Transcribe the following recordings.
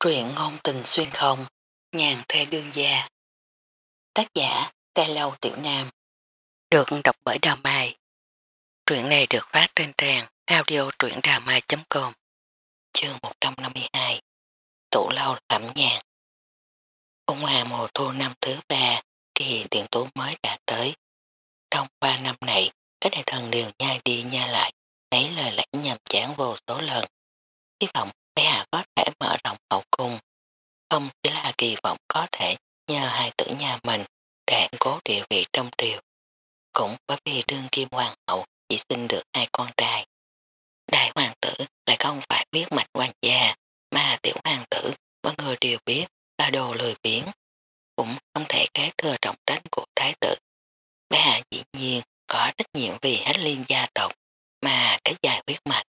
Truyện ngôn tình xuyên không, nhàn thê đương gia. Tác giả, Tê Lâu Tiểu Nam. Được đọc bởi Đào Mai. Truyện này được phát trên trang audio truyệnđàmai.com Chương 152 Tủ lâu thẩm nhàn Ung hòa mùa thu năm thứ ba kỳ tiền tố mới đã tới. Trong ba năm này, các đại thần đều nhai đi nhai lại mấy lời lẽ nhầm chán vô số lần. Hy vọng bé Hà có thể mở rộng hậu cung không chỉ là kỳ vọng có thể nhờ hai tử nhà mình để cố địa vị trong triều. Cũng bởi vì đương kim hoàng hậu chỉ sinh được hai con trai. Đại hoàng tử lại không phải biết mạch hoàng gia, mà tiểu hoàng tử mọi người đều biết là đồ lười biếng, Cũng không thể kế thừa trọng trách của thái tử. Bé hạ dĩ nhiên có trách nhiệm vì hết liên gia tộc mà cái dài huyết mạch.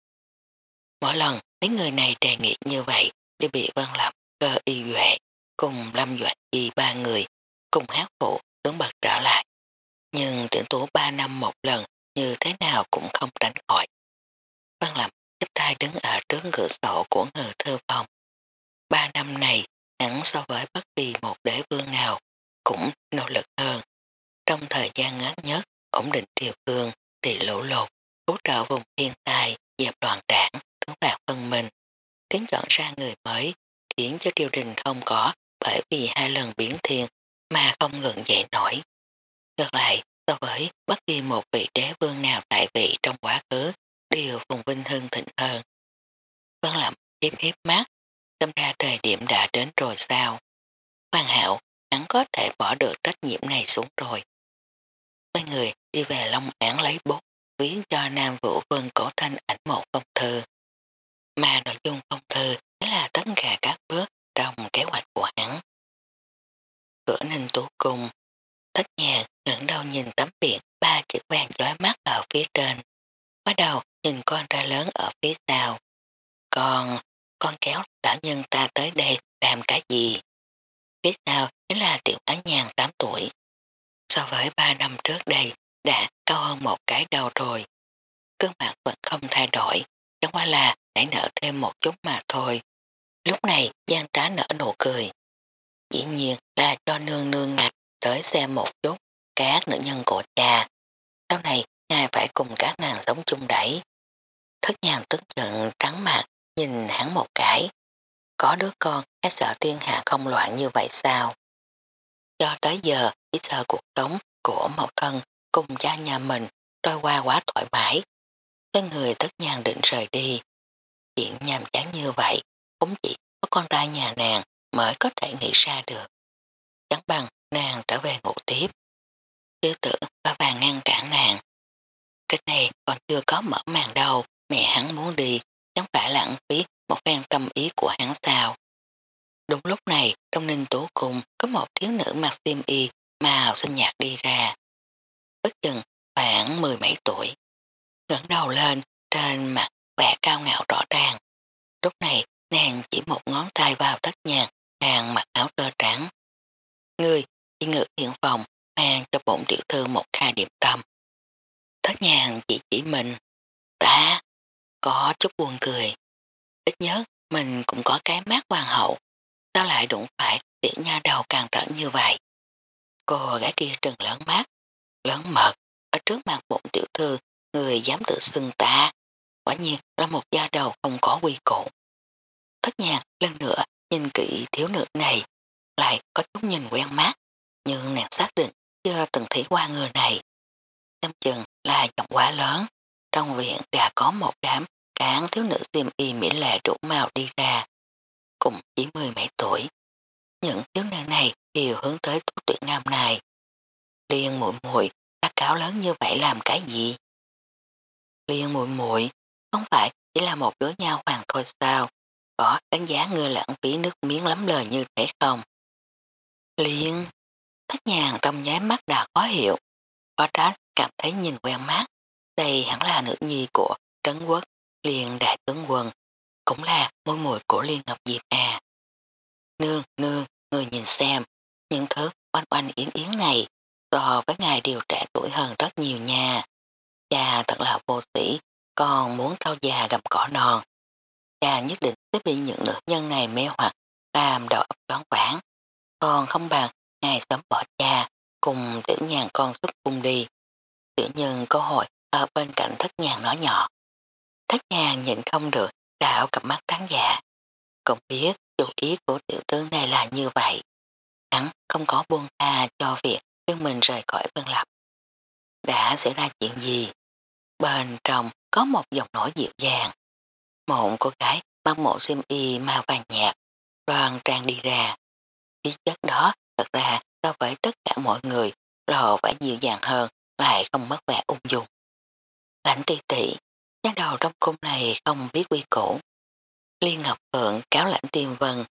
Mỗi lần mấy người này đề nghị như vậy đều bị Vân Lập cơ y duệ cùng Lâm Duệ y ba người cùng hát phụ tướng bật trở lại. Nhưng tuyển tố ba năm một lần như thế nào cũng không tránh khỏi. Văn Lâm chấp tay đứng ở trước cửa sổ của ngự thơ phòng. Ba năm này hắn so với bất kỳ một đế vương nào cũng nỗ lực hơn. Trong thời gian ngắn nhất, ổn định triều cương, trị lũ lột, hỗ trợ vùng thiên tai, dẹp loạn đảng, tướng phạt phân minh, tiến chọn ra người mới khiến cho triều đình không có bởi vì hai lần biến thiên mà không ngừng dậy nổi. Ngược lại, so với bất kỳ một vị đế vương nào tại vị trong quá khứ đều phùng vinh hưng thịnh hơn. Vân Lâm hiếp hiếp mắt, tâm ra thời điểm đã đến rồi sao. Hoàng hạo, hắn có thể bỏ được trách nhiệm này xuống rồi. Mấy người đi về Long Án lấy bút, viết cho Nam Vũ Vân cổ thanh ảnh một phong thư. Mà nội dung phong thư là tất cả các bước trong kế hoạch của hắn. Cửa ninh tú cung, thất nhạc ngẩng đầu nhìn tấm biển ba chữ vàng chói mắt ở phía trên. Bắt đầu nhìn con ra lớn ở phía sau. Còn, con kéo lão nhân ta tới đây làm cái gì? Phía sau chính là tiểu Ánh nhàn 8 tuổi. So với 3 năm trước đây, đã cao hơn một cái đầu rồi. Cương mặt vẫn không thay đổi, chẳng qua là nảy nở thêm một chút mà thôi. Lúc này, Giang trá nở nụ cười. Dĩ nhiên là cho nương nương ngạc tới xem một chút các nữ nhân của cha. Sau này, ngài phải cùng các nàng sống chung đẩy. Thất nhàng tức giận, trắng mặt, nhìn hắn một cái. Có đứa con hay sợ thiên hạ không loạn như vậy sao? Cho tới giờ, chỉ sợ cuộc sống của một thân cùng cha nhà mình trôi qua quá thoải mái. Cái người thất nhàng định rời đi. Chuyện nhàm chán như vậy cũng chỉ có con trai nhà nàng mới có thể nghĩ ra được. Chẳng bằng nàng trở về ngủ tiếp. Tiêu tử và vàng ngăn cản nàng. Cái này còn chưa có mở màn đâu, mẹ hắn muốn đi, chẳng phải lãng phí một phen tâm ý của hắn sao. Đúng lúc này, trong ninh tố cùng có một thiếu nữ mặc xiêm y màu xinh nhạt đi ra. Ước chừng khoảng mười mấy tuổi. ngẩng đầu lên, trên mặt vẻ cao ngạo rõ ràng. Lúc này nàng chỉ một ngón tay vào tất nhạc, nàng mặc áo tơ trắng. Người chỉ ngự hiện phòng mang cho bổn tiểu thư một khai điểm tâm. Thất nhàng chỉ chỉ mình, ta có chút buồn cười. Ít nhất mình cũng có cái mát hoàng hậu, sao lại đụng phải tiểu nha đầu càng trở như vậy. Cô gái kia trừng lớn mắt, lớn mật, ở trước mặt bổn tiểu thư, người dám tự xưng ta. Quả nhiên là một gia đầu không có quy cụ. Thất nhàng lần nữa nhìn kỹ thiếu nữ này, lại có chút nhìn quen mắt, nhưng nàng xác định chưa từng thấy qua người này. Xem chừng là giọng quá lớn, trong viện đã có một đám cán thiếu nữ xiêm y mỹ lệ đủ màu đi ra, cùng chỉ mười mấy tuổi. Những thiếu nữ này đều hướng tới thuốc tuyển nam này. Liên muội muội ta cáo lớn như vậy làm cái gì? Liên muội muội không phải chỉ là một đứa nhau hoàng thôi sao? có đánh giá ngươi lãng phí nước miếng lắm lời như thế không? Liên, thất nhàng trong nháy mắt đã khó hiểu, có trách cảm thấy nhìn quen mắt, đây hẳn là nữ nhi của Trấn Quốc, Liên Đại Tướng Quân, cũng là môi mùi của Liên Ngọc Diệp à. Nương, nương, người nhìn xem, những thứ oanh oanh yến yến này so với ngài đều trẻ tuổi hơn rất nhiều nha. Cha thật là vô sĩ, còn muốn cao già gặm cỏ non. Chàng nhất định sẽ bị những nữ nhân này mê hoặc, làm đầu óc đoán quảng. Còn không bằng ngày sớm bỏ cha, cùng tiểu nhàn con xuất cung đi. Tiểu nhân cơ hội ở bên cạnh thất nhàn nói nhỏ. Thất nhàn nhìn không được, đảo cặp mắt trắng dạ. Cũng biết chủ ý của tiểu tướng này là như vậy. Hắn không có buông tha cho việc đưa mình rời khỏi Vân Lập. Đã xảy ra chuyện gì? Bên trong có một giọng nổi dịu dàng. Một cô gái mặc mộ xiêm y màu vàng nhạt, đoàn trang đi ra. Khí chất đó thật ra so với tất cả mọi người lộ phải dịu dàng hơn lại không mất vẻ ung dung. Lãnh tỷ tỷ, nhắc đầu trong cung này không biết quy củ. Liên Ngọc Phượng cáo lãnh tiên vân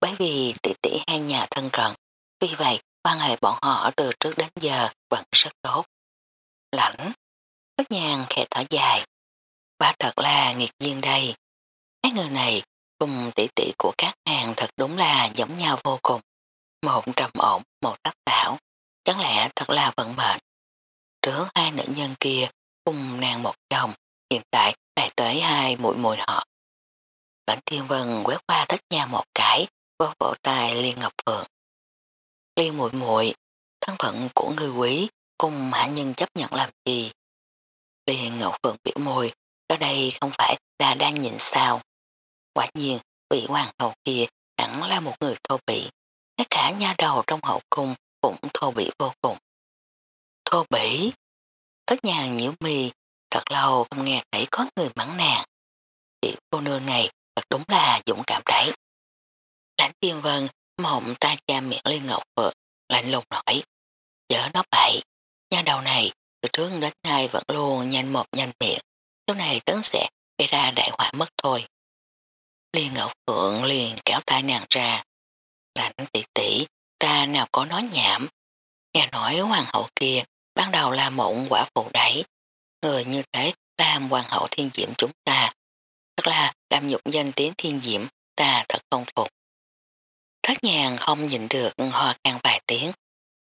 bởi vì tỷ tỷ hai nhà thân cận. Vì vậy, quan hệ bọn họ từ trước đến giờ vẫn rất tốt. Lãnh, tất nhàng khẽ thở dài. Ba thật là nghiệt duyên đây. Mấy người này cùng tỷ tỷ của các nàng thật đúng là giống nhau vô cùng. Một trầm ổn, một tác tảo. Chẳng lẽ thật là vận mệnh. Trước hai nữ nhân kia cùng nàng một chồng, hiện tại lại tới hai mũi mùi họ. Lãnh thiên vân quét qua thích nhà một cái, vô vỗ tay Liên Ngọc Phượng. Liên muội muội thân phận của người quý cùng hạ nhân chấp nhận làm gì. Liên Ngọc Phượng biểu môi, ở đây không phải là đang nhìn sao. Quả nhiên, vị hoàng hậu kia hẳn là một người thô bỉ. Tất cả nha đầu trong hậu cung cũng thô bỉ vô cùng. Thô bỉ? Tất nhà nhiễu mì, thật lâu không nghe thấy có người mắng nàng. Tiểu cô nương này thật đúng là dũng cảm đấy. Lãnh tiên vân mộng ta cha miệng liên ngọc vợ, lạnh lùng nổi. Chở nó bậy, nha đầu này từ trước đến nay vẫn luôn nhanh một nhanh miệng, chỗ này tấn sẽ gây ra đại họa mất thôi. Liên Ngọc Phượng liền kéo tay nàng ra. Lãnh tỷ tỷ, ta nào có nói nhảm. Nghe nói hoàng hậu kia ban đầu là mộng quả phụ đẩy. Người như thế làm hoàng hậu thiên diễm chúng ta. Thật là làm nhục danh tiếng thiên diễm, ta thật không phục. Thất nhàng không nhìn được hoa càng vài tiếng.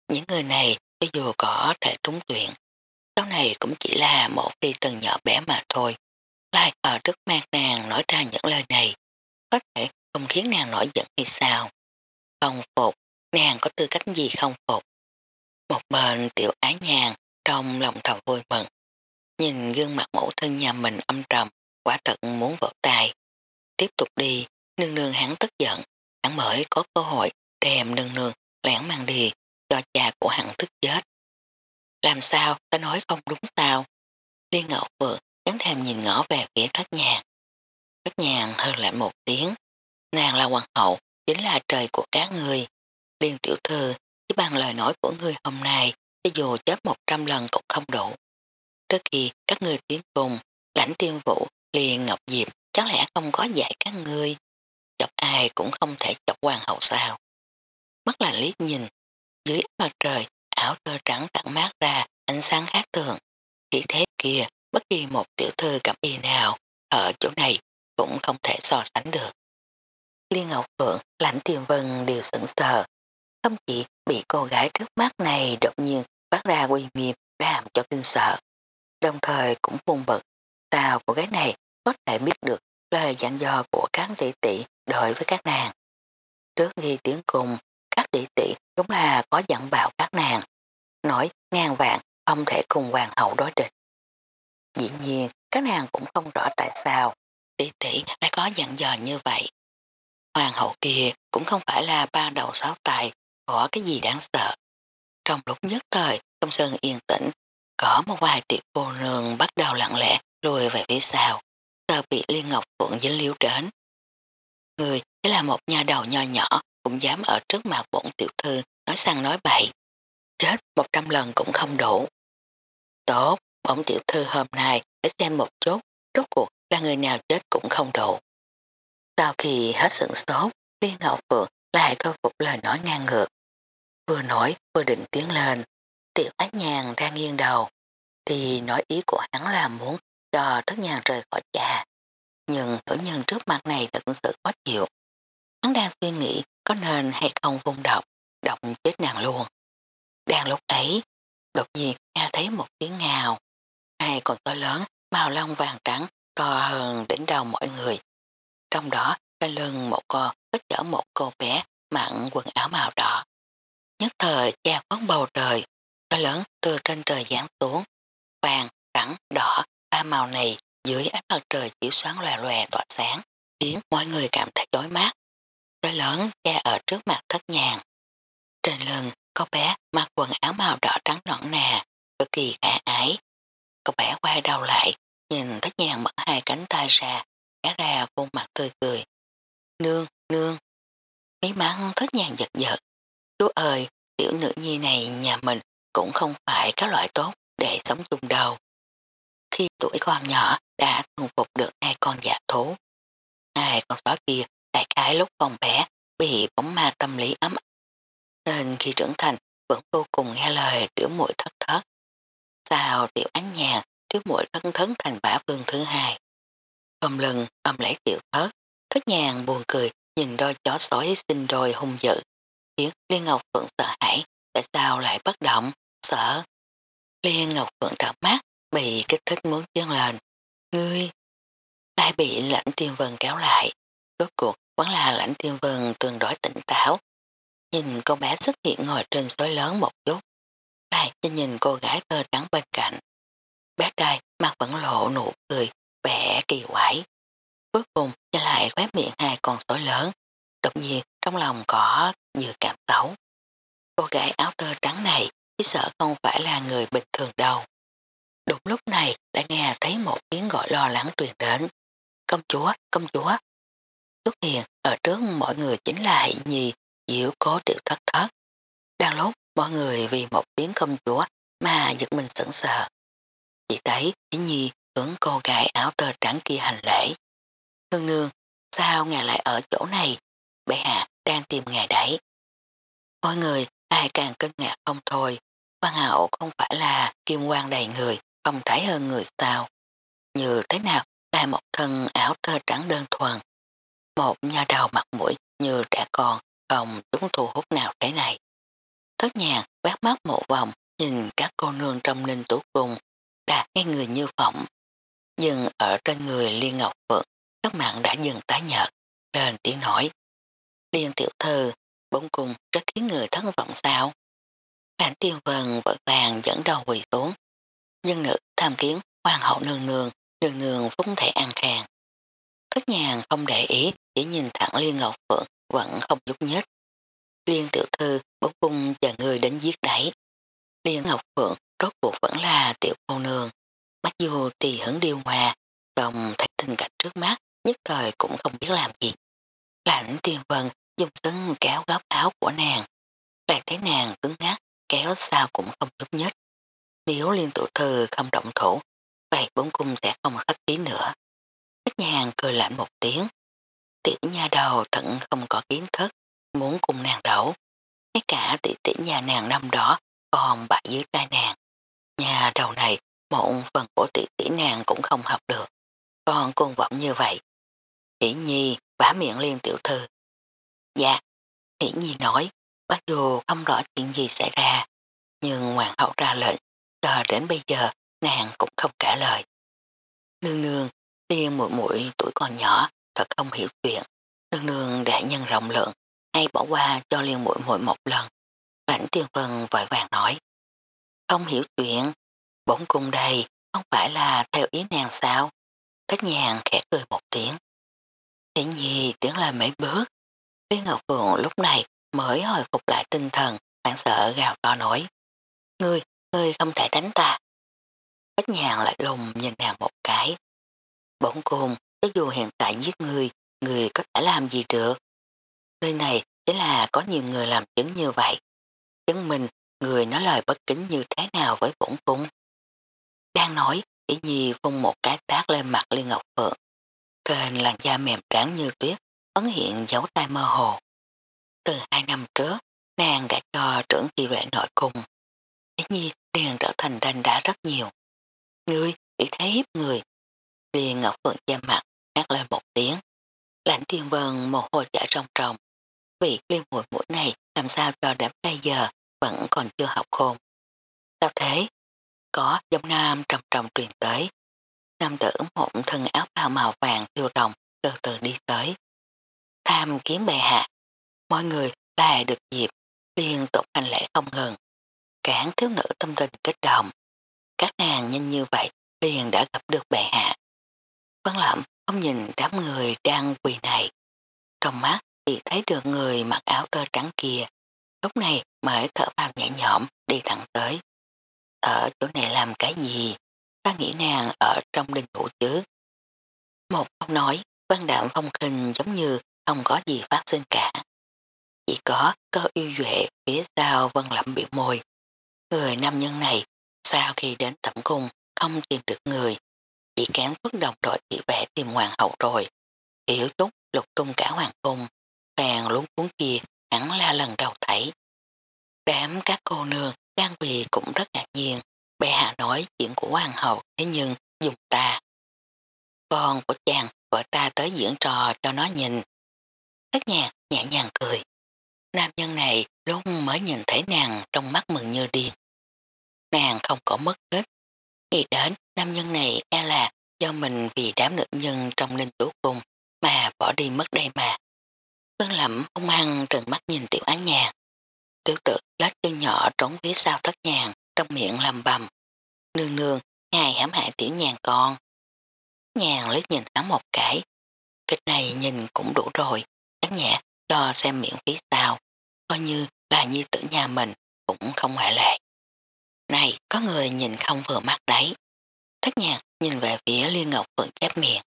Những người này cho dù có thể trúng tuyển, sau này cũng chỉ là một phi tần nhỏ bé mà thôi. Lại ở trước mặt nàng nói ra những lời này, có thể không khiến nàng nổi giận hay sao. Không phục, nàng có tư cách gì không phục. Một bên tiểu ái nhàn trong lòng thầm vui mừng. Nhìn gương mặt mẫu thân nhà mình âm trầm, quả thật muốn vỗ tay. Tiếp tục đi, nương nương hắn tức giận, hắn mới có cơ hội đem nương nương lẻn mang đi cho cha của hắn tức chết. Làm sao ta nói không đúng sao? Liên Ngọc Phượng nhấn thèm nhìn ngõ về phía thất nhàng. Thất nhàng hơn lại một tiếng. Nàng là hoàng hậu, chính là trời của các người. Liên tiểu thư, chỉ bằng lời nói của người hôm nay, cho dù chết một trăm lần cũng không đủ. Trước khi các người tiến cùng, lãnh tiêm vũ, liền ngọc diệp, chắc lẽ không có dạy các ngươi. Chọc ai cũng không thể chọc hoàng hậu sao. Mắt là liếc nhìn, dưới mặt trời, áo tơ trắng tặng mát ra, ánh sáng khác thường. Chỉ thế kia, bất kỳ một tiểu thư cẩm y nào, ở chỗ này cũng không thể so sánh được. Liên Ngọc Phượng, lãnh Tiềm vân đều sững sờ. Không chỉ bị cô gái trước mắt này đột nhiên bắt ra quy nghiêm làm cho kinh sợ. Đồng thời cũng buồn bực, sao cô gái này có thể biết được lời dặn dò của các tỷ tỷ đối với các nàng. Trước khi tiếng cùng, tỷ tỷ đúng là có dặn bảo các nàng, nói ngàn vạn không thể cùng hoàng hậu đối địch. Dĩ nhiên, các nàng cũng không rõ tại sao tỷ tỷ lại có dặn dò như vậy. Hoàng hậu kia cũng không phải là ba đầu sáu tài, có cái gì đáng sợ. Trong lúc nhất thời, công sơn yên tĩnh, có một vài tiểu cô nương bắt đầu lặng lẽ lùi về phía sau, sợ bị Liên Ngọc Phượng dính liếu đến. Người chỉ là một nhà đầu nho nhỏ cũng dám ở trước mặt bổn tiểu thư nói sang nói bậy. Chết một trăm lần cũng không đủ. Tốt, bổn tiểu thư hôm nay để xem một chút, rốt cuộc là người nào chết cũng không đủ. Sau khi hết sửng sốt, Liên Ngọc Phượng lại khôi phục lời nói ngang ngược. Vừa nói vừa định tiến lên, tiểu ác nhàn ra nghiêng đầu, thì nói ý của hắn là muốn cho thất nhàn rời khỏi trà. Nhưng nữ nhân trước mặt này thật sự khó chịu. Hắn đang suy nghĩ có nên hay không vung độc, độc chết nàng luôn. Đang lúc ấy, đột nhiên nghe thấy một tiếng ngào. Hai còn to lớn, màu lông vàng trắng, to hơn đỉnh đầu mọi người. Trong đó, trên lưng một con có chở một cô bé mặn quần áo màu đỏ. Nhất thời cha quấn bầu trời, to lớn từ trên trời giáng xuống, vàng, trắng, đỏ, ba màu này dưới ánh mặt trời chiếu sáng lòe lòe tỏa sáng, khiến mọi người cảm thấy chói mắt to lớn che ở trước mặt thất nhàng. Trên lưng, có bé mặc quần áo màu đỏ trắng nõn nà, cực kỳ khả ái. Cậu bé quay đầu lại, nhìn thất nhàng mở hai cánh tay ra, hé ra khuôn mặt tươi cười. Nương, nương. Mí mắt thất nhàng giật giật. Chú ơi, tiểu nữ nhi này nhà mình cũng không phải các loại tốt để sống chung đầu. Khi tuổi con nhỏ đã thuần phục được hai con giả thú. Hai con sói kia đại khái lúc còn bé bị bóng ma tâm lý ấm nên khi trưởng thành vẫn vô cùng nghe lời tiểu muội thất thất. Sao tiểu ánh nhàn tiểu muội thân thấn thành bả vương thứ hai. Cầm lưng ôm lấy tiểu thất, thất nhàn buồn cười nhìn đôi chó sói xinh đôi hung dữ. Khiến Liên Ngọc Phượng sợ hãi, tại sao lại bất động, sợ. Liên Ngọc Phượng trợn mắt, bị kích thích muốn chân lên. Ngươi, lại bị lãnh tiên vân kéo lại. Rốt cuộc vẫn là lãnh tiên vân tương đối tỉnh táo. Nhìn con bé xuất hiện ngồi trên sói lớn một chút. Lại cho nhìn cô gái tơ trắng bên cạnh. Bé trai mặt vẫn lộ nụ cười, vẻ kỳ quái. Cuối cùng nhìn lại khóe miệng hai con sói lớn. Đột nhiên trong lòng có dự cảm xấu. Cô gái áo tơ trắng này chỉ sợ không phải là người bình thường đâu. Đúng lúc này đã nghe thấy một tiếng gọi lo lắng truyền đến. Công chúa, công chúa. Xuất hiện ở trước mọi người chính là Hỷ Nhi, diễu cố tiểu thất thất. Đang lúc mọi người vì một tiếng công chúa mà giật mình sững sờ. Chỉ thấy Hỷ Nhi hướng cô gái áo tơ trắng kia hành lễ. Nương nương, sao ngài lại ở chỗ này? Bệ hạ đang tìm ngài đấy. Mọi người ai càng kinh ngạc không thôi. Văn hậu không phải là kim quan đầy người, không thấy hơn người sao. Như thế nào là một thân áo tơ trắng đơn thuần. Một nhà đầu mặt mũi như trẻ con không đúng thu hút nào thế này. Thất nhàng quét mắt một vòng nhìn các cô nương trong ninh tú cung đạt ngay người như phỏng. Dừng ở trên người Liên Ngọc Phượng các mạng đã dừng tái nhợt lên tiếng nói. Liên tiểu thư bỗng cùng rất khiến người thất vọng sao. Lãnh tiêu vần vội vàng dẫn đầu quỳ xuống. Dân nữ tham kiến hoàng hậu nương nương, nương nương phúc thể an khang. Thất nhàng không để ý, chỉ nhìn thẳng Liên Ngọc Phượng vẫn không giúp nhích. Liên tiểu thư bỗng cung chờ người đến giết đẩy. Liên Ngọc Phượng rốt cuộc vẫn là tiểu cô nương. Mặc dù tì hứng điêu hòa, đồng thấy tình cảnh trước mắt, nhất thời cũng không biết làm gì. Lãnh tiền vân dùng sân kéo góc áo của nàng. Lại thấy nàng cứng ngắt, kéo sao cũng không giúp nhất. Nếu liên tụ thư không động thủ, vậy bốn cung sẽ không khách khí nữa. Tất hàng cười lạnh một tiếng. Tiểu nhà đầu thận không có kiến thức, muốn cùng nàng đấu. Ngay cả tỷ tỷ nhà nàng năm đó còn bại dưới tay nàng. Nhà đầu này, một phần của tỷ tỷ nàng cũng không học được. Còn cuồng vọng như vậy. Hỷ nhi bá miệng liên tiểu thư. Dạ, Hỷ nhi nói, mặc dù không rõ chuyện gì xảy ra, nhưng hoàng hậu ra lệnh, cho đến bây giờ nàng cũng không trả lời. Nương nương, tiên mũi mũi tuổi còn nhỏ, thật không hiểu chuyện. Nương nương đã nhân rộng lượng, hay bỏ qua cho liên mũi mũi một lần. Lãnh tiên vân vội vàng nói. Không hiểu chuyện, bổn cung đây không phải là theo ý nàng sao. Cách nhàng khẽ cười một tiếng. Thế nhi tiếng là mấy bước. Lý Ngọc Phượng lúc này mới hồi phục lại tinh thần, hoảng sợ gào to nổi. Ngươi, ngươi không thể đánh ta. Cách nhàng lại lùng nhìn nàng một cái. Bổn cung, cho dù hiện tại giết người, người có thể làm gì được. Nơi này chỉ là có nhiều người làm chứng như vậy. Chứng minh người nói lời bất kính như thế nào với bổn cung. Đang nói, Ý Nhi phun một cái tác lên mặt Liên Ngọc Phượng. Trên làn da mềm trắng như tuyết, ấn hiện dấu tay mơ hồ. Từ hai năm trước, nàng đã cho trưởng kỳ vệ nội cung. Ý Nhi liền trở thành đanh đá rất nhiều. Ngươi bị thấy hiếp người. Liên Ngọc Phượng che mặt, hát lên một tiếng. Lãnh thiên vân một hồi chả rong trồng. Vị liên mũi mũi này làm sao cho đến bây giờ vẫn còn chưa học khôn. Sao thế? Có giống nam trầm trầm truyền tới. Nam tử một thân áo bào màu vàng thiêu đồng từ từ đi tới. Tham kiếm bệ hạ. Mọi người lại được dịp liên tục hành lễ không ngừng. cản thiếu nữ tâm tình kích động. Các nàng nhanh như vậy liền đã gặp được bệ hạ. Vân lẩm không nhìn đám người đang quỳ này. Trong mắt chỉ thấy được người mặc áo tơ trắng kia. Lúc này mới thở vào nhẹ nhõm đi thẳng tới. Ở chỗ này làm cái gì? Ta nghĩ nàng ở trong đình ngủ chứ. Một câu nói, văn đạm phong khinh giống như không có gì phát sinh cả. Chỉ có cơ yêu duệ phía sau vân lẩm biểu môi. Người nam nhân này sau khi đến tẩm cung không tìm được người chỉ kém phức đồng đội thị vẽ tìm hoàng hậu rồi. Yếu chút lục tung cả hoàng cung vàng lúng cuốn kia, hắn la lần đầu thấy. Đám các cô nương đang vì cũng rất ngạc nhiên. Bệ hạ nói chuyện của hoàng hậu, thế nhưng dùng ta. Con của chàng gọi ta tới diễn trò cho nó nhìn. Thất nhạc nhẹ nhàng cười. Nam nhân này lúc mới nhìn thấy nàng trong mắt mừng như điên. Nàng không có mất hết. Nghĩ đến nam nhân này e là do mình vì đám nữ nhân trong linh tố cùng mà bỏ đi mất đây mà. Phương lẩm hung hăng trừng mắt nhìn tiểu án nhàn. Tiểu tử lát chân nhỏ trốn phía sau thất nhàn trong miệng lầm bầm. Nương nương, ngài hãm hại tiểu nhàn con. Nhàn liếc nhìn hắn một cái. Kịch này nhìn cũng đủ rồi, chắc nhẹ cho xem miệng phía sau. Coi như là nhi tử nhà mình cũng không ngoại lệ. Này, có người nhìn không vừa mắt đấy. Thất nhạc nhìn về phía Liên Ngọc Phượng chép miệng.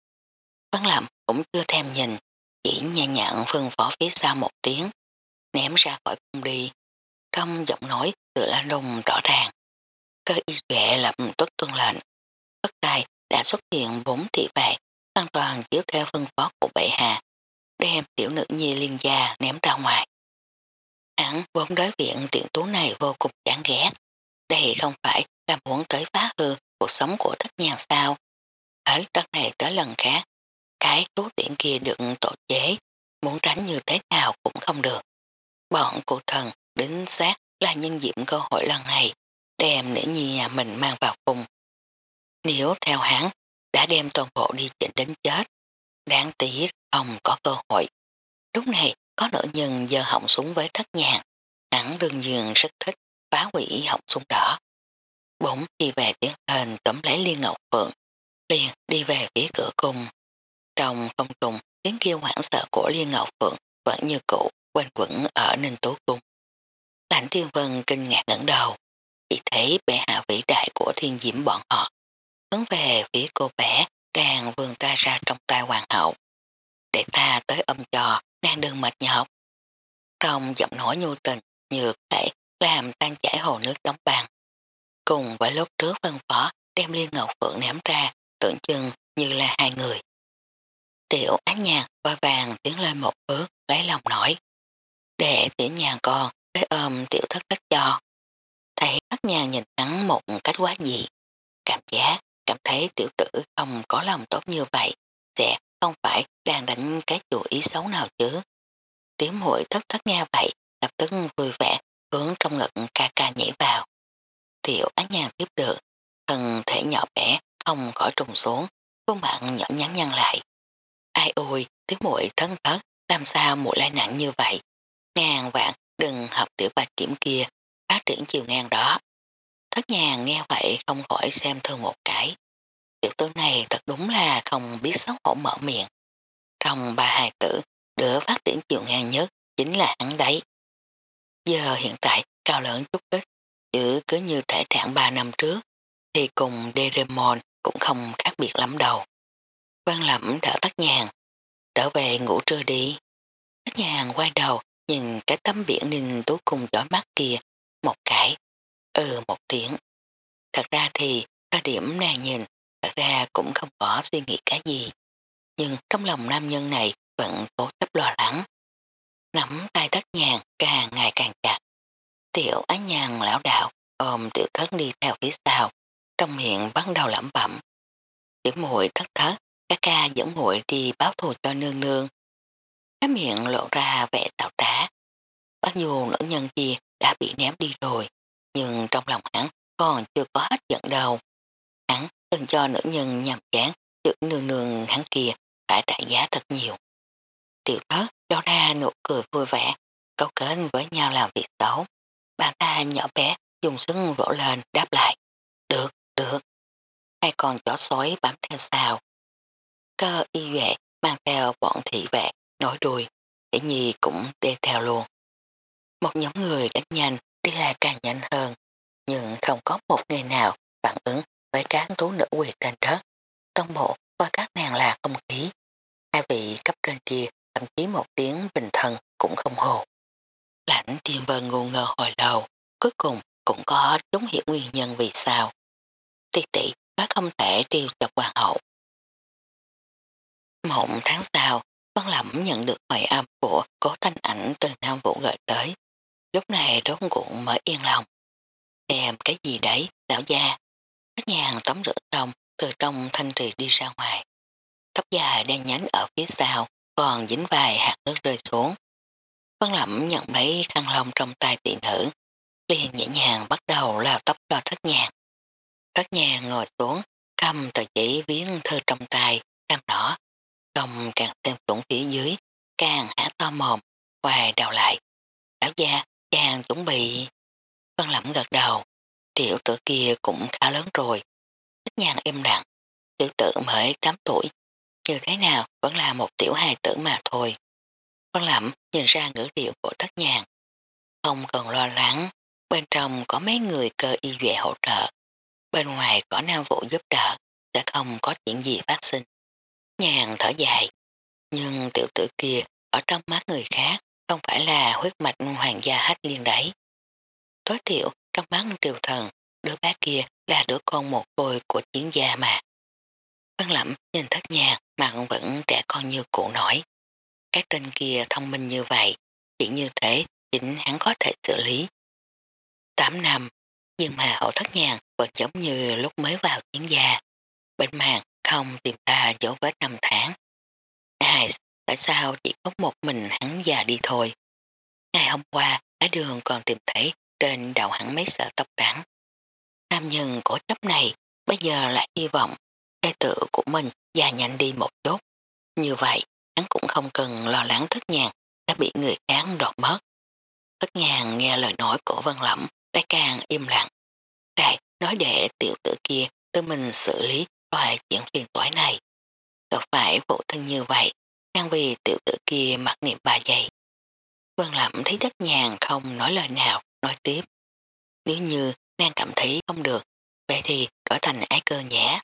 Văn Lâm cũng chưa thèm nhìn, chỉ nhẹ nhặn phân phó phía sau một tiếng, ném ra khỏi cung đi. Trong giọng nói tự la lùng rõ ràng. Cơ y vệ lập tốt tuân lệnh. Bất tài đã xuất hiện bốn thị vệ, hoàn toàn chiếu theo phân phó của bệ hạ, đem tiểu nữ nhi liên gia ném ra ngoài. Hắn vốn đối viện tiện tú này vô cùng chán ghét. Đây không phải là muốn tới phá hư cuộc sống của thất nhàn sao. ở đất này tới lần khác, cái thú tiện kia được tổ chế, muốn tránh như thế nào cũng không được. Bọn cụ thần đến xác là nhân diệm cơ hội lần này, đem nữ nhi nhà mình mang vào cùng. Nếu theo hắn, đã đem toàn bộ đi chỉnh đến chết, đáng tiếc ông có cơ hội. Lúc này có nữ nhân giờ hỏng súng với thất nhàn, hắn đương nhiên rất thích phá hủy hỏng súng đỏ. Bỗng đi về tiếng hình tấm lấy liên ngọc phượng, liền đi về phía cửa cung. Trong không trùng, tiếng kêu hoảng sợ của liên ngọc phượng vẫn như cũ quanh quẩn ở ninh tố cung. Lãnh thiên vân kinh ngạc ngẩng đầu, chỉ thấy bệ hạ vĩ đại của thiên diễm bọn họ, hướng về phía cô bé đang vươn ta ra trong tay hoàng hậu. Để ta tới âm trò, đang đừng mệt nhọc. Trong giọng nói nhu tình, nhược thể làm tan chảy hồ nước đóng băng. Cùng với lúc trước phân phó đem Liên Ngọc Phượng ném ra, tưởng chừng như là hai người. Tiểu Ánh nhạc qua vàng tiến lên một bước lấy lòng nổi. Để tiểu nhà con tới ôm tiểu thất thất cho. Thấy thất nhà nhìn hắn một cách quá dị. Cảm giác, cảm thấy tiểu tử không có lòng tốt như vậy, sẽ không phải đang đánh cái chủ ý xấu nào chứ. Tiểu hội thất thất nghe vậy, lập tức vui vẻ, hướng trong ngực ca ca nhảy vào. Tiểu ánh nhàn tiếp được, thân thể nhỏ bé, không khỏi trùng xuống, khuôn mặt nhỏ nhắn nhăn lại. Ai ôi, tiếng muội thân thất, làm sao muội lại nặng như vậy? Ngàn vạn, đừng học tiểu bạch kiểm kia, phát triển chiều ngang đó. Thất nhàn nghe vậy không khỏi xem thương một cái. Tiểu tử này thật đúng là không biết xấu hổ mở miệng. Trong ba hài tử, đứa phát triển chiều ngang nhất chính là hắn đấy. Giờ hiện tại cao lớn chút ít, chứ cứ như thể trạng 3 năm trước, thì cùng Deremon cũng không khác biệt lắm đâu. Văn lẩm đã tắt nhàn, trở về ngủ trưa đi. Tắt nhàn quay đầu, nhìn cái tấm biển ninh tú cùng chói mắt kia, một cái, ừ một tiếng. Thật ra thì, ta điểm nàng nhìn, thật ra cũng không có suy nghĩ cái gì. Nhưng trong lòng nam nhân này vẫn cố chấp lo lắng. Nắm tay thất nhàn càng ngày càng chặt. Tiểu ái nhàn lão đạo ôm tiểu thất đi theo phía sau, trong miệng bắt đầu lẩm bẩm. Tiểu muội thất thất, ca ca dẫn muội đi báo thù cho nương nương. Cái miệng lộ ra vẻ tạo trá. Bác dù nữ nhân kia đã bị ném đi rồi, nhưng trong lòng hắn còn chưa có hết giận đâu. Hắn từng cho nữ nhân nhằm chán chữ nương nương hắn kia phải trả giá thật nhiều. Tiểu thất đó ra nụ cười vui vẻ, cấu kết với nhau làm việc xấu. Bàn ta nhỏ bé dùng sức vỗ lên đáp lại. Được, được. Hai con chó sói bám theo sao? Cơ y vệ mang theo bọn thị vệ nổi đuôi, để nhi cũng đi theo luôn. Một nhóm người đánh nhanh đi là càng nhanh hơn, nhưng không có một người nào phản ứng với các tú nữ quỳ trên đất. Tông bộ coi các nàng là không khí. Hai vị cấp trên kia thậm chí một tiếng bình thân cũng không hồ. Lãnh tiên vân ngu ngờ hồi đầu, cuối cùng cũng có chúng hiểu nguyên nhân vì sao. Tỷ tỷ nó không thể tiêu chọc hoàng hậu. Một tháng sau, Văn Lẩm nhận được hồi âm của cố thanh ảnh từ Nam Vũ gửi tới. Lúc này rốt cuộn mới yên lòng. Xem cái gì đấy, lão gia. Các nhàng tắm rửa xong từ trong thanh trì đi ra ngoài. Tóc dài đen nhánh ở phía sau, còn dính vài hạt nước rơi xuống. Văn Lẩm nhận lấy khăn lông trong tay tiện nữ, liền nhẹ nhàng bắt đầu lao tóc cho thất nhàn. Thất nhàn ngồi xuống, cầm tờ giấy viếng thư trong tay, cam đỏ. Xong càng thêm tủng phía dưới, càng hả to mồm, quay đầu lại. Lão gia, chàng chuẩn bị. Văn Lẩm gật đầu, tiểu tử kia cũng khá lớn rồi. Thất nhàng im lặng, tiểu tử mới 8 tuổi, như thế nào vẫn là một tiểu hài tử mà thôi. Con Lẩm nhìn ra ngữ điệu của thất nhàng. Không cần lo lắng, bên trong có mấy người cơ y vệ hỗ trợ. Bên ngoài có nam vụ giúp đỡ, sẽ không có chuyện gì phát sinh. Nhàn thở dài, nhưng tiểu tử kia ở trong mắt người khác không phải là huyết mạch hoàng gia hách liên đấy. Tối thiểu trong mắt triều thần, đứa bé kia là đứa con một côi của chiến gia mà. Văn lẩm nhìn thất nhàng mà vẫn trẻ con như cụ nổi. Các tên kia thông minh như vậy, chỉ như thế chính hắn có thể xử lý. 8 năm, nhưng mà hậu thất nhàng vẫn giống như lúc mới vào chiến gia. Bên mạng không tìm ra dấu vết năm tháng. Ai, tại sao chỉ có một mình hắn già đi thôi? Ngày hôm qua, ở đường còn tìm thấy trên đầu hắn mấy sợ tóc trắng. Nam nhân cổ chấp này bây giờ lại hy vọng thê tự của mình già nhanh đi một chút. Như vậy, hắn cũng không cần lo lắng thất nhàng đã bị người khác đọt mất. Thất nhàng nghe lời nói của Vân Lẩm lại càng im lặng. Đại nói để tiểu tử kia tự mình xử lý loại chuyện phiền toái này. Gặp phải vụ thân như vậy, đang vì tiểu tử kia mặc niệm ba giây. Vân Lẩm thấy thất nhàng không nói lời nào, nói tiếp. Nếu như nàng cảm thấy không được, vậy thì đổi thành ái cơ nhé.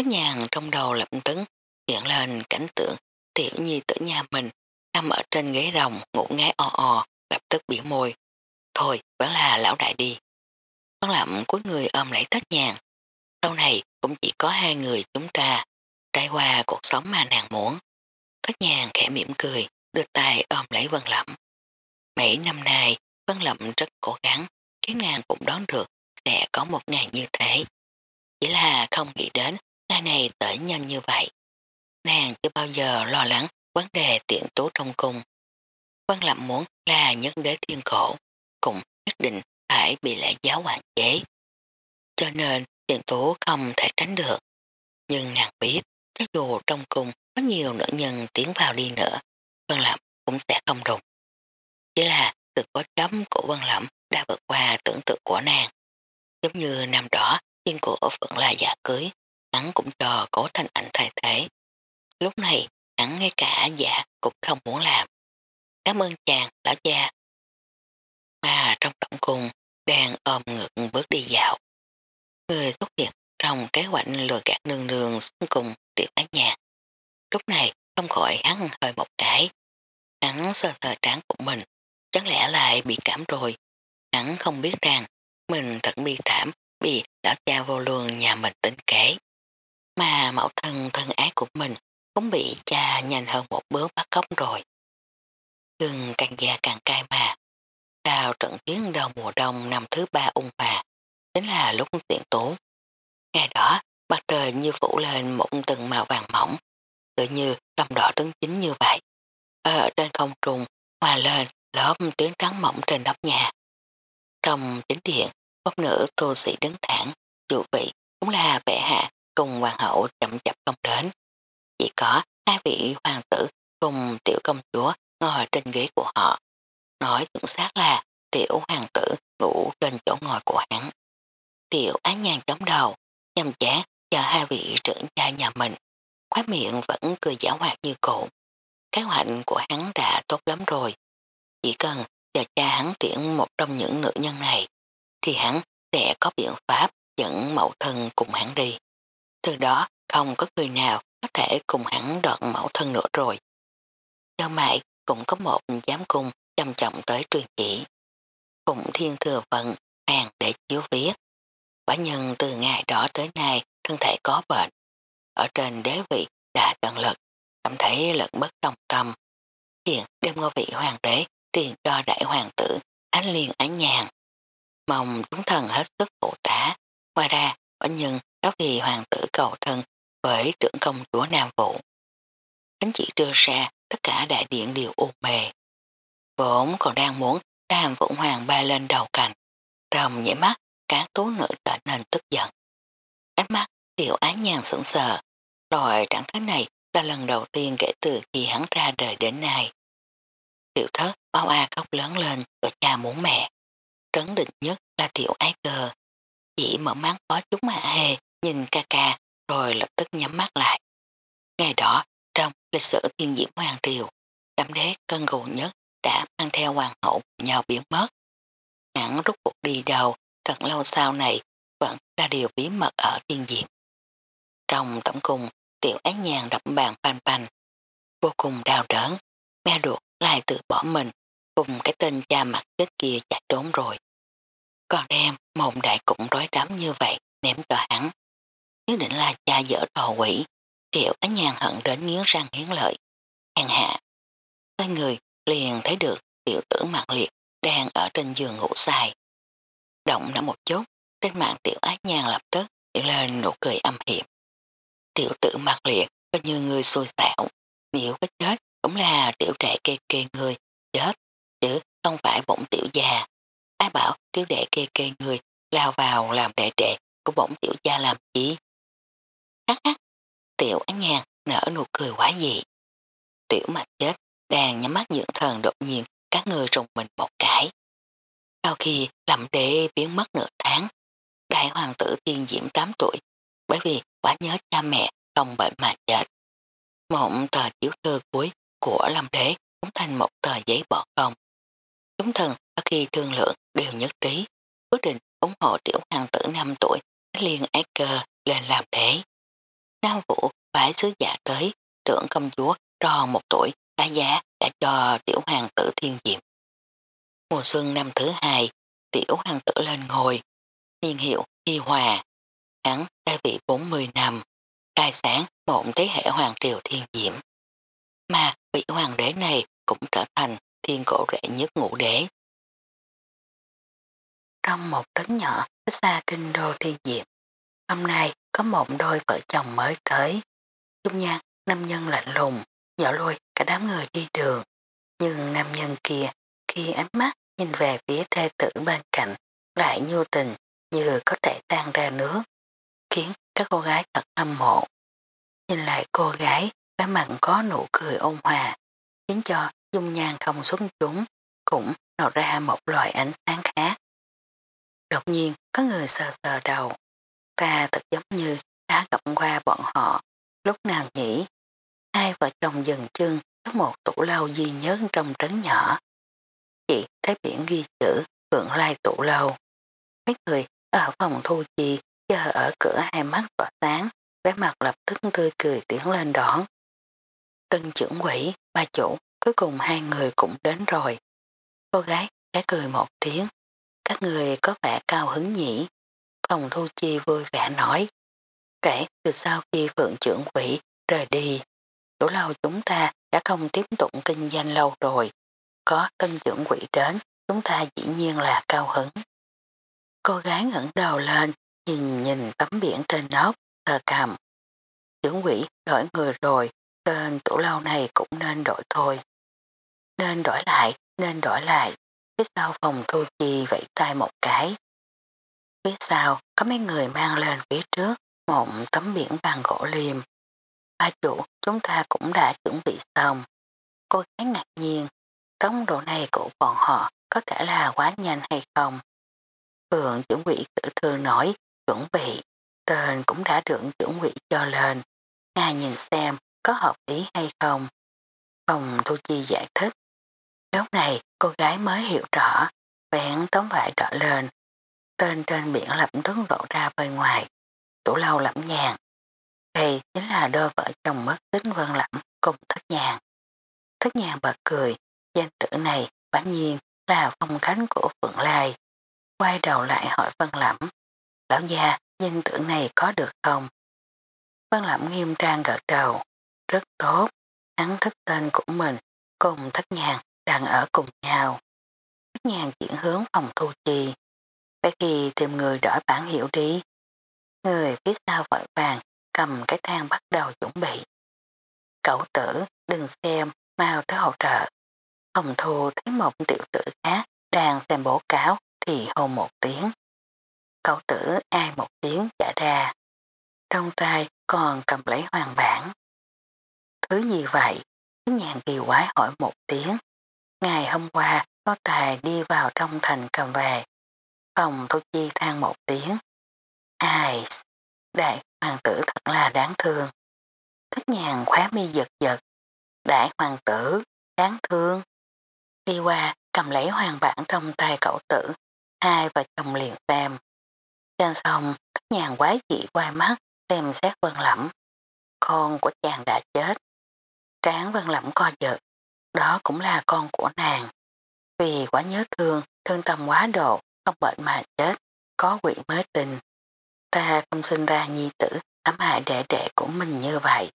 Thất nhàng trong đầu lập tấn hiện lên cảnh tượng tiểu nhi tử nhà mình nằm ở trên ghế rồng, ngủ ngái o o, lập tức biểu môi. Thôi, vẫn là lão đại đi. Con lậm cuối người ôm lấy thất nhàng. Sau này cũng chỉ có hai người chúng ta, trải qua cuộc sống mà nàng muốn. thất nhàng khẽ mỉm cười, đưa tay ôm lấy Vân Lẩm. Mấy năm nay, Vân Lẩm rất cố gắng, khiến nàng cũng đoán được sẽ có một ngày như thế. Chỉ là không nghĩ đến cái này tới nhanh như vậy. Nàng chưa bao giờ lo lắng vấn đề tiện tố trong cung. Quan Lẩm muốn là nhất đế thiên cổ, cũng nhất định phải bị lệ giáo hạn chế. Cho nên tiện tố không thể tránh được. Nhưng nàng biết, cho dù trong cung có nhiều nữ nhân tiến vào đi nữa, Quan Lẩm cũng sẽ không đụng. Chỉ là sự có chấm của Quan Lẩm đã vượt qua tưởng tượng của nàng. Giống như năm đó, tiên của Phượng là giả cưới, hắn cũng chờ cố thanh ảnh thay thế. Lúc này, hắn ngay cả dạ cũng không muốn làm. Cảm ơn chàng, lão gia. Mà trong tổng cung, đang ôm ngực bước đi dạo. Người xuất hiện trong kế hoạch lừa gạt nương nương xuống cùng tiểu ái nhà. Lúc này, không khỏi hắn hơi một cái. Hắn sờ sờ trán của mình, chẳng lẽ lại bị cảm rồi. Hắn không biết rằng mình thật bi thảm bị lão cha vô lương nhà mình tính kế. Mà mẫu thân thân ái của mình cũng bị cha nhanh hơn một bước bắt cóc rồi. Gừng càng già càng cay mà. Sau trận chiến đầu mùa đông năm thứ ba ung hòa, chính là lúc tiện tố. Ngày đó, mặt trời như phủ lên một từng màu vàng mỏng, tự như lòng đỏ trứng chính như vậy. Ở trên không trùng, hòa lên lớp tuyến trắng mỏng trên nóc nhà. Trong chính điện, một nữ tô sĩ đứng thẳng, chủ vị cũng là vẻ hạ cùng hoàng hậu chậm chậm không đến. Chỉ có hai vị hoàng tử cùng tiểu công chúa ngồi trên ghế của họ. Nói chuẩn xác là tiểu hoàng tử ngủ trên chỗ ngồi của hắn. Tiểu án nhàn chống đầu, nhằm chán cho hai vị trưởng cha nhà mình. Khóa miệng vẫn cười giả hoạt như cũ. Cái hoạch của hắn đã tốt lắm rồi. Chỉ cần chờ cha hắn tiễn một trong những nữ nhân này, thì hắn sẽ có biện pháp dẫn mẫu thân cùng hắn đi. Từ đó không có người nào có thể cùng hắn đoạn mẫu thân nữa rồi. Cho mại cũng có một giám cung chăm trọng tới truyền chỉ. Cũng thiên thừa vận hàng để chiếu viết. Quả nhân từ ngày đó tới nay thân thể có bệnh. Ở trên đế vị đã tận lực, cảm thấy lực bất đồng tâm. Hiện đem ngôi vị hoàng đế truyền cho đại hoàng tử ánh Liên ánh Nhàn. Mong chúng thần hết sức phụ tá. Ngoài ra, quả nhân đó vì hoàng tử cầu thân với trưởng công chúa Nam Vũ. Thánh chỉ đưa ra tất cả đại điện đều u mề. Vốn còn đang muốn nam vũ hoàng bay lên đầu cành. rồng nhảy mắt, các tú nữ trở nên tức giận. Ánh mắt tiểu án nhàn sững sờ. Rồi trạng thái này là lần đầu tiên kể từ khi hắn ra đời đến nay. Tiểu thất bao a khóc lớn lên và cha muốn mẹ. Trấn định nhất là tiểu ái cơ. Chỉ mở mắt có chút mà hề nhìn ca ca, rồi lập tức nhắm mắt lại. Ngày đó, trong lịch sử thiên diễm hoàng triều, đám đế cân gù nhất đã mang theo hoàng hậu nhau biến mất. hắn rút cuộc đi đầu thật lâu sau này, vẫn là điều bí mật ở thiên diệm. Trong tổng cùng tiểu ác nhàn đập bàn phanh phanh vô cùng đau đớn me ruột lại tự bỏ mình, cùng cái tên cha mặt chết kia chạy trốn rồi. Còn đem mộng đại cũng rối rắm như vậy, ném cho hắn nhất định là cha dở trò quỷ tiểu ánh nhàn hận đến nghiến răng hiến lợi. Hèn hạ. Hai người liền thấy được tiểu tử mặt liệt đang ở trên giường ngủ sai. Động đã một chút, trên mạng tiểu ái nhàn lập tức hiện lên nụ cười âm hiểm. Tiểu tử mặt liệt coi như người xui xẻo, nếu có chết cũng là tiểu đệ kê kê người chết, chứ không phải bổng tiểu già. Ai bảo tiểu đệ kê kê người lao vào làm đệ đệ của bổng tiểu gia làm gì? Hắc hắc, tiểu ánh nhàn nở nụ cười quá dị. Tiểu mặt chết đang nhắm mắt dưỡng thần đột nhiên các người rùng mình một cái. Sau khi làm đế biến mất nửa tháng, đại hoàng tử tiên diễm 8 tuổi bởi vì quá nhớ cha mẹ không bệnh mà chết. Một tờ chiếu thư cuối của lâm đế cũng thành một tờ giấy bỏ không. Chúng thần sau khi thương lượng đều nhất trí, quyết định ủng hộ tiểu hoàng tử 5 tuổi liên ái cơ lên làm đế. Nam Vũ phải sứ giả tới, trưởng công chúa tròn một tuổi đã giá đã cho tiểu hoàng tử thiên diệm. Mùa xuân năm thứ hai, tiểu hoàng tử lên ngồi, niên hiệu Hy Hòa. Hắn đã vị 40 năm, cai sáng một thế hệ hoàng triều thiên diễm. Mà vị hoàng đế này cũng trở thành thiên cổ rễ nhất ngũ đế. Trong một trấn nhỏ xa kinh đô thiên diệm, hôm nay có một đôi vợ chồng mới tới. Trung nhan, nam nhân lạnh lùng, dạo lôi cả đám người đi đường. Nhưng nam nhân kia, khi ánh mắt nhìn về phía thê tử bên cạnh, lại nhu tình như có thể tan ra nước, khiến các cô gái thật âm mộ. Nhìn lại cô gái, cái mặt có nụ cười ôn hòa, khiến cho dung nhan không xuống chúng, cũng nổ ra một loại ánh sáng khác. Đột nhiên có người sờ sờ đầu, ta thật giống như đã gặp qua bọn họ, lúc nào nhỉ? Hai vợ chồng dừng chân có một tủ lâu duy nhất trong trấn nhỏ. Chị thấy biển ghi chữ Phượng Lai tủ lâu. Mấy người ở phòng thu chi chờ ở cửa hai mắt tỏa sáng, vẻ mặt lập tức tươi cười tiến lên đón. Tân trưởng quỷ, ba chủ, cuối cùng hai người cũng đến rồi. Cô gái đã cười một tiếng. Các người có vẻ cao hứng nhỉ. Phòng thu chi vui vẻ nói. Kể từ sau khi phượng trưởng quỷ rời đi, chủ lâu chúng ta đã không tiếp tục kinh doanh lâu rồi. Có tân trưởng quỷ đến, chúng ta dĩ nhiên là cao hứng. Cô gái ngẩng đầu lên, nhìn nhìn tấm biển trên nóc, thờ cầm. Trưởng quỷ đổi người rồi, tên tủ lâu này cũng nên đổi thôi. Nên đổi lại, nên đổi lại. Phía sau phòng thu chi vẫy tay một cái. Phía sau có mấy người mang lên phía trước một tấm biển bằng gỗ liềm. Ba chủ chúng ta cũng đã chuẩn bị xong. Cô gái ngạc nhiên, tốc độ này của bọn họ có thể là quá nhanh hay không? Phượng chuẩn bị tự thư nổi, chuẩn bị, tên cũng đã được chuẩn bị cho lên. Ngài nhìn xem có hợp ý hay không. Phòng Thu Chi giải thích. Lúc này cô gái mới hiểu rõ, vẹn tấm vải đỏ lên. Tên trên biển lập tức lộ ra bên ngoài, tủ lâu lẫm nhàn. Đây chính là đôi vợ chồng mất tính vân lẫm cùng thất nhàn. Thất nhàn bật cười, danh tử này quả nhiên là phong cánh của Phượng Lai. Quay đầu lại hỏi Vân Lẩm, lão gia danh tử này có được không? Vân Lẩm nghiêm trang gật đầu, rất tốt, hắn thích tên của mình cùng thất nhàn đang ở cùng nhau. Thất nhàn chuyển hướng phòng thu chi. Vậy thì tìm người đỡ bản hiểu đi. Người phía sau vội vàng cầm cái thang bắt đầu chuẩn bị. Cậu tử, đừng xem mau tới hỗ trợ. hồng thu thấy một tiểu tử khác đang xem bố cáo thì hô một tiếng. Cậu tử ai một tiếng trả ra. Trong tay còn cầm lấy hoàng bản. Thứ gì vậy? Thứ nhàn kỳ quái hỏi một tiếng. Ngày hôm qua, có tài đi vào trong thành cầm về. Phòng thu chi than một tiếng. Ai? Đại hoàng tử thật là đáng thương. Thích nhàn khóa mi giật giật. Đại hoàng tử, đáng thương. Đi qua cầm lấy hoàng bản trong tay cậu tử. Hai và chồng liền xem. Trên xong, thích nhàn quái dị qua mắt xem xét vân lẫm. Con của chàng đã chết. Tráng vân lẫm co giật. Đó cũng là con của nàng. Vì quá nhớ thương, thương tâm quá độ, không bệnh mà chết, có quỷ mới tình. Ta không sinh ra nhi tử, ấm hại đệ đệ của mình như vậy.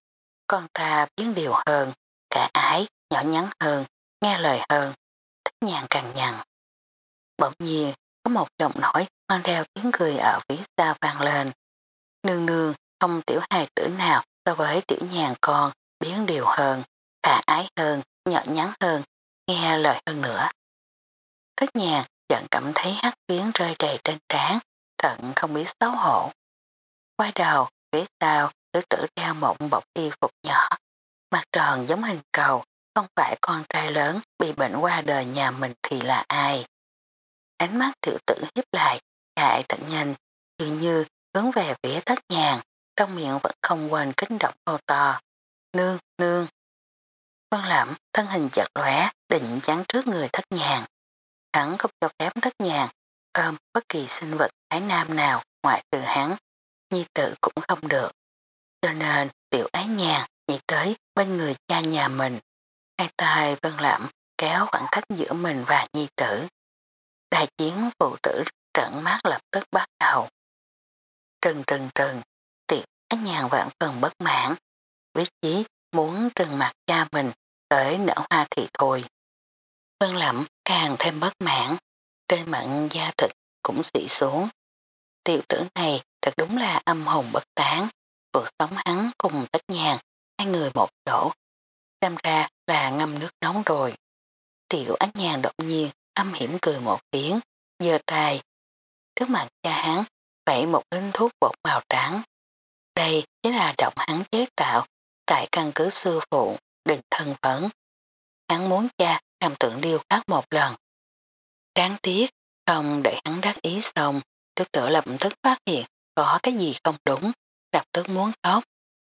Con ta biến điều hơn, cả ái, nhỏ nhắn hơn, nghe lời hơn, thích nhàn càng nhằn. Bỗng nhiên, có một giọng nói mang theo tiếng cười ở phía xa vang lên. Nương nương, không tiểu hài tử nào so với tiểu nhàn con, biến điều hơn, cả ái hơn, nhỏ nhắn hơn, nghe lời hơn nữa. thích nhàn chẳng cảm thấy hát tuyến rơi đầy trên trán, thận không biết xấu hổ. Quay đầu, phía sau, tử tử đeo một bọc y phục nhỏ, mặt tròn giống hình cầu, không phải con trai lớn bị bệnh qua đời nhà mình thì là ai. Ánh mắt tiểu tử hiếp lại, chạy thật nhanh, dường như hướng về phía thất nhàn, trong miệng vẫn không quên kính động hô to. Nương, nương. Vân lẩm, thân hình chợt lóe, định chắn trước người thất nhàn. Hắn không cho phép thất nhàn, ôm bất kỳ sinh vật ái nam nào ngoại trừ hắn, nhi tử cũng không được. Cho nên tiểu ái nhàn nhảy tới bên người cha nhà mình. Hai tay vân lẩm kéo khoảng cách giữa mình và nhi tử. Đại chiến phụ tử trận mát lập tức bắt đầu. Trừng trừng trừng, tiểu ái nhàn vạn phần bất mãn. Quyết chí muốn trừng mặt cha mình tới nở hoa thì thôi. Vân lẫm càng thêm bất mãn, trên mặn da thịt cũng xị xuống. Tiểu tử này thật đúng là âm hồn bất tán, cuộc sống hắn cùng tất nhàn, hai người một chỗ. Xem ra là ngâm nước nóng rồi. Tiểu ánh nhàn đột nhiên âm hiểm cười một tiếng, dơ tay. Trước mặt cha hắn, vẫy một hình thuốc bột màu trắng. Đây chính là độc hắn chế tạo tại căn cứ sư phụ, định thân phấn. Hắn muốn cha làm tượng điêu khắc một lần. Đáng tiếc, không để hắn đắc ý xong, tức tử lập tức phát hiện có cái gì không đúng, lập tức muốn khóc.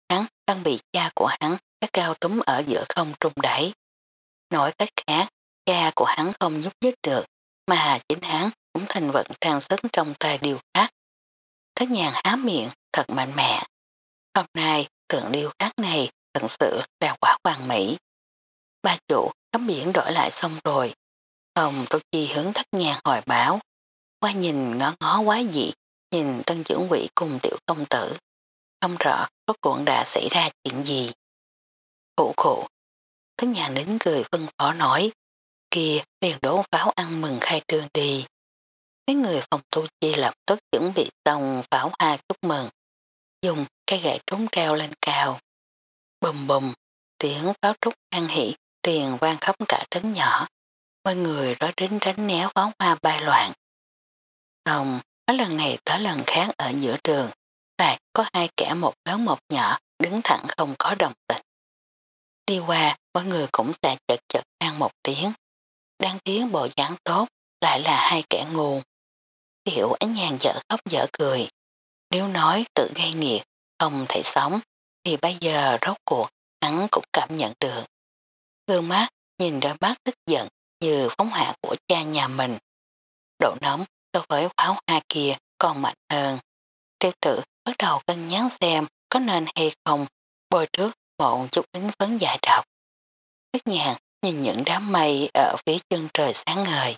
Hắn đang bị cha của hắn cái cao túm ở giữa không trung đẩy. Nói cách khác, cha của hắn không giúp dứt được, mà chính hắn cũng thành vận trang sức trong tay điêu khắc. Thất nhàn há miệng, thật mạnh mẽ. Hôm nay, tượng điêu khắc này thật sự là quả hoàn mỹ. Ba chủ cắm biển đổi lại xong rồi. Hồng Tô Chi hướng thất nhàn hỏi báo. Qua nhìn ngó ngó quá dị, nhìn tân trưởng quỷ cùng tiểu công tử. Không rõ rốt cuộn đã xảy ra chuyện gì. Khổ khổ. Thất nhà đến cười phân phó nói. Kia liền đổ pháo ăn mừng khai trương đi. Mấy người phòng tu chi lập tức chuẩn bị xong pháo hoa chúc mừng. Dùng cây gậy trống treo lên cao. Bùm bùm, tiếng pháo trúc an hỷ truyền vang khóc cả trấn nhỏ. Mọi người đó đến tránh néo pháo hoa bay loạn. Không, mấy lần này tới lần khác ở giữa trường, lại có hai kẻ một lớn một nhỏ đứng thẳng không có đồng tình. Đi qua, mọi người cũng sẽ chật chật ăn một tiếng. Đang tiếng bộ dáng tốt, lại là hai kẻ ngu. Tiểu ánh nhàn dở khóc dở cười. Nếu nói tự gây nghiệt, không thể sống, thì bây giờ rốt cuộc hắn cũng cảm nhận được. Gương mắt nhìn đôi mắt tức giận như phóng hỏa của cha nhà mình. Độ nóng so với pháo hoa kia còn mạnh hơn. Tiêu tử bắt đầu cân nhắn xem có nên hay không bôi trước một chút ính phấn giải độc. Tức nhàng nhìn những đám mây ở phía chân trời sáng ngời.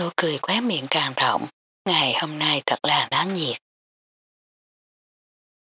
Nụ cười khóe miệng càng rộng, ngày hôm nay thật là náo nhiệt.